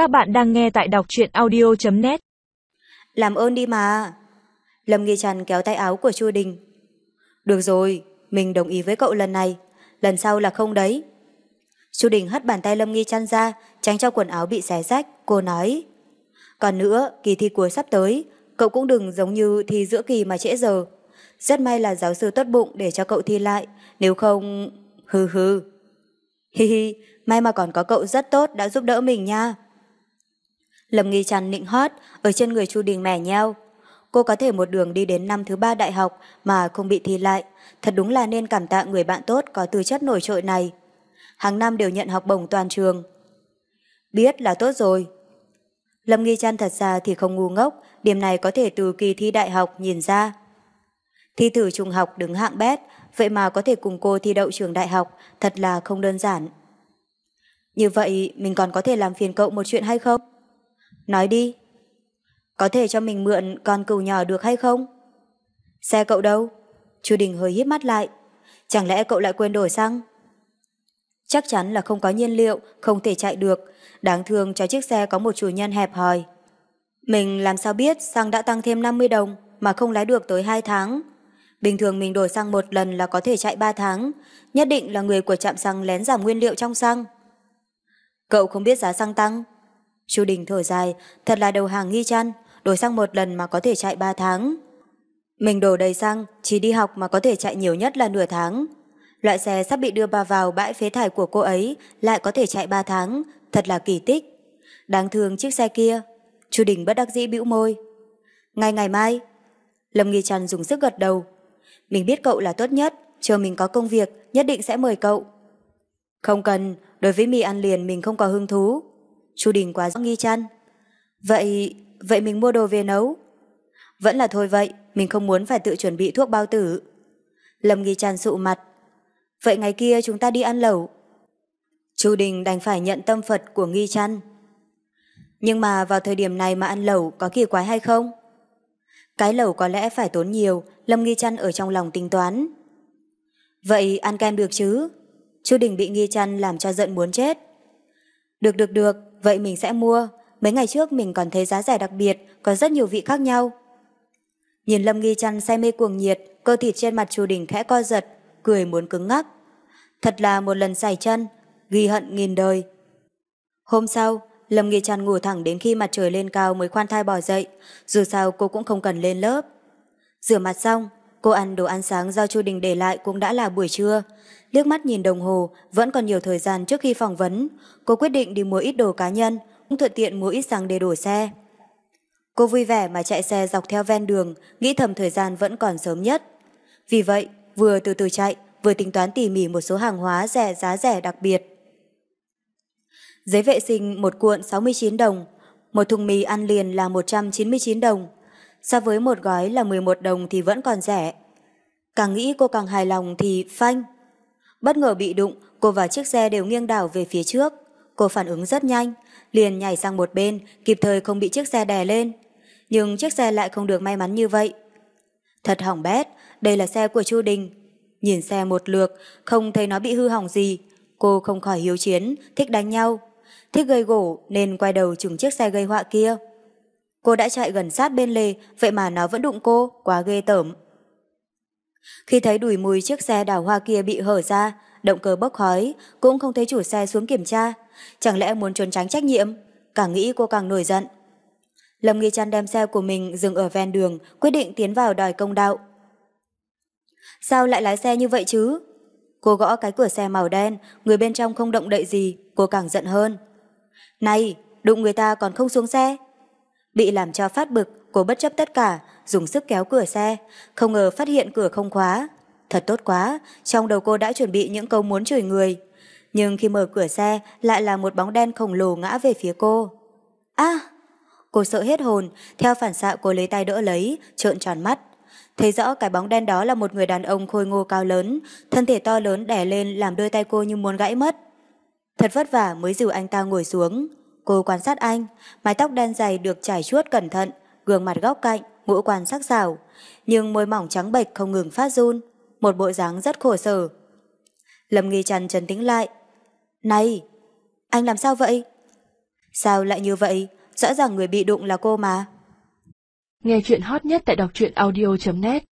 Các bạn đang nghe tại đọc truyện audio.net Làm ơn đi mà. Lâm Nghi Trần kéo tay áo của Chu Đình. Được rồi, mình đồng ý với cậu lần này. Lần sau là không đấy. Chu Đình hất bàn tay Lâm Nghi Trăn ra, tránh cho quần áo bị xé rách. Cô nói, còn nữa, kỳ thi cuối sắp tới, cậu cũng đừng giống như thi giữa kỳ mà trễ giờ. Rất may là giáo sư tốt bụng để cho cậu thi lại, nếu không... Hừ hừ. Hi hi, may mà còn có cậu rất tốt đã giúp đỡ mình nha. Lâm Nghi Trăn nịnh hót, ở trên người Chu Đình mẻ nheo. Cô có thể một đường đi đến năm thứ ba đại học mà không bị thi lại. Thật đúng là nên cảm tạ người bạn tốt có tư chất nổi trội này. Hàng năm đều nhận học bổng toàn trường. Biết là tốt rồi. Lâm Nghi Trăn thật ra thì không ngu ngốc, điểm này có thể từ kỳ thi đại học nhìn ra. Thi thử trung học đứng hạng bét, vậy mà có thể cùng cô thi đậu trường đại học, thật là không đơn giản. Như vậy, mình còn có thể làm phiền cậu một chuyện hay không? Nói đi. Có thể cho mình mượn con cừu nhỏ được hay không? Xe cậu đâu? Chu Đình hơi híp mắt lại. Chẳng lẽ cậu lại quên đổi xăng? Chắc chắn là không có nhiên liệu, không thể chạy được. Đáng thương cho chiếc xe có một chủ nhân hẹp hòi. Mình làm sao biết xăng đã tăng thêm 50 đồng mà không lái được tới 2 tháng. Bình thường mình đổi xăng một lần là có thể chạy 3 tháng. Nhất định là người của trạm xăng lén giảm nguyên liệu trong xăng. Cậu không biết giá xăng tăng. Chu Đình thở dài, thật là đầu hàng nghi chăn, đổi xăng một lần mà có thể chạy 3 tháng. Mình đổ đầy xăng, chỉ đi học mà có thể chạy nhiều nhất là nửa tháng. Loại xe sắp bị đưa bà vào bãi phế thải của cô ấy lại có thể chạy 3 tháng, thật là kỳ tích. Đáng thương chiếc xe kia. Chu Đình bất đắc dĩ bĩu môi. Ngày ngày mai, Lâm Nghi trăn dùng sức gật đầu. Mình biết cậu là tốt nhất, chờ mình có công việc, nhất định sẽ mời cậu. Không cần, đối với mì ăn liền mình không có hứng thú. Chu Đình quá nghi chăn. Vậy, vậy mình mua đồ về nấu. Vẫn là thôi vậy, mình không muốn phải tự chuẩn bị thuốc bao tử. Lâm nghi chăn sụ mặt. Vậy ngày kia chúng ta đi ăn lẩu. Chu Đình đành phải nhận tâm Phật của nghi chăn. Nhưng mà vào thời điểm này mà ăn lẩu có kỳ quái hay không? Cái lẩu có lẽ phải tốn nhiều, Lâm Nghi Trăn ở trong lòng tính toán. Vậy ăn kem được chứ? Chu Đình bị Nghi Trăn làm cho giận muốn chết. Được được được, vậy mình sẽ mua. Mấy ngày trước mình còn thấy giá rẻ đặc biệt, có rất nhiều vị khác nhau. Nhìn Lâm Nghi Trăn say mê cuồng nhiệt, cơ thịt trên mặt Chu Đình khẽ co giật, cười muốn cứng ngắc. Thật là một lần xài chân, ghi hận nghìn đời. Hôm sau, Lâm Nghi Trăn ngủ thẳng đến khi mặt trời lên cao mới khoan thai bỏ dậy, dù sao cô cũng không cần lên lớp. Rửa mặt xong, cô ăn đồ ăn sáng do Chu Đình để lại cũng đã là buổi trưa. Liếc mắt nhìn đồng hồ, vẫn còn nhiều thời gian trước khi phỏng vấn. Cô quyết định đi mua ít đồ cá nhân, cũng thuận tiện mua ít xăng để đổ xe. Cô vui vẻ mà chạy xe dọc theo ven đường, nghĩ thầm thời gian vẫn còn sớm nhất. Vì vậy, vừa từ từ chạy, vừa tính toán tỉ mỉ một số hàng hóa rẻ giá rẻ đặc biệt. Giấy vệ sinh một cuộn 69 đồng, một thùng mì ăn liền là 199 đồng. So với một gói là 11 đồng thì vẫn còn rẻ. Càng nghĩ cô càng hài lòng thì phanh. Bất ngờ bị đụng, cô và chiếc xe đều nghiêng đảo về phía trước. Cô phản ứng rất nhanh, liền nhảy sang một bên, kịp thời không bị chiếc xe đè lên. Nhưng chiếc xe lại không được may mắn như vậy. Thật hỏng bét, đây là xe của Chu Đình. Nhìn xe một lượt, không thấy nó bị hư hỏng gì. Cô không khỏi hiếu chiến, thích đánh nhau. Thích gây gỗ nên quay đầu chừng chiếc xe gây họa kia. Cô đã chạy gần sát bên lề, vậy mà nó vẫn đụng cô, quá ghê tởm. Khi thấy đùi mùi chiếc xe đào hoa kia bị hở ra, động cơ bốc khói, cũng không thấy chủ xe xuống kiểm tra. Chẳng lẽ muốn trốn tránh trách nhiệm? Càng nghĩ cô càng nổi giận. Lâm Nghi Trăn đem xe của mình dừng ở ven đường, quyết định tiến vào đòi công đạo. Sao lại lái xe như vậy chứ? Cô gõ cái cửa xe màu đen, người bên trong không động đậy gì, cô càng giận hơn. Này, đụng người ta còn không xuống xe. Bị làm cho phát bực, cô bất chấp tất cả, dùng sức kéo cửa xe, không ngờ phát hiện cửa không khóa. Thật tốt quá, trong đầu cô đã chuẩn bị những câu muốn chửi người. Nhưng khi mở cửa xe, lại là một bóng đen khổng lồ ngã về phía cô. À! Cô sợ hết hồn, theo phản xạ cô lấy tay đỡ lấy, trợn tròn mắt. Thấy rõ cái bóng đen đó là một người đàn ông khôi ngô cao lớn, thân thể to lớn đè lên làm đôi tay cô như muốn gãy mất. Thật vất vả mới dìu anh ta ngồi xuống. Cô quan sát anh, mái tóc đen dày được trải chuốt cẩn thận, gương mặt góc cạnh, ngũ quan sắc sảo, nhưng môi mỏng trắng bệch không ngừng phát run, một bộ dáng rất khổ sở. Lâm Nghi Trần trấn tĩnh lại. Này, anh làm sao vậy? Sao lại như vậy? Rõ ràng người bị đụng là cô mà. Nghe chuyện hot nhất tại đọc truyện audio.net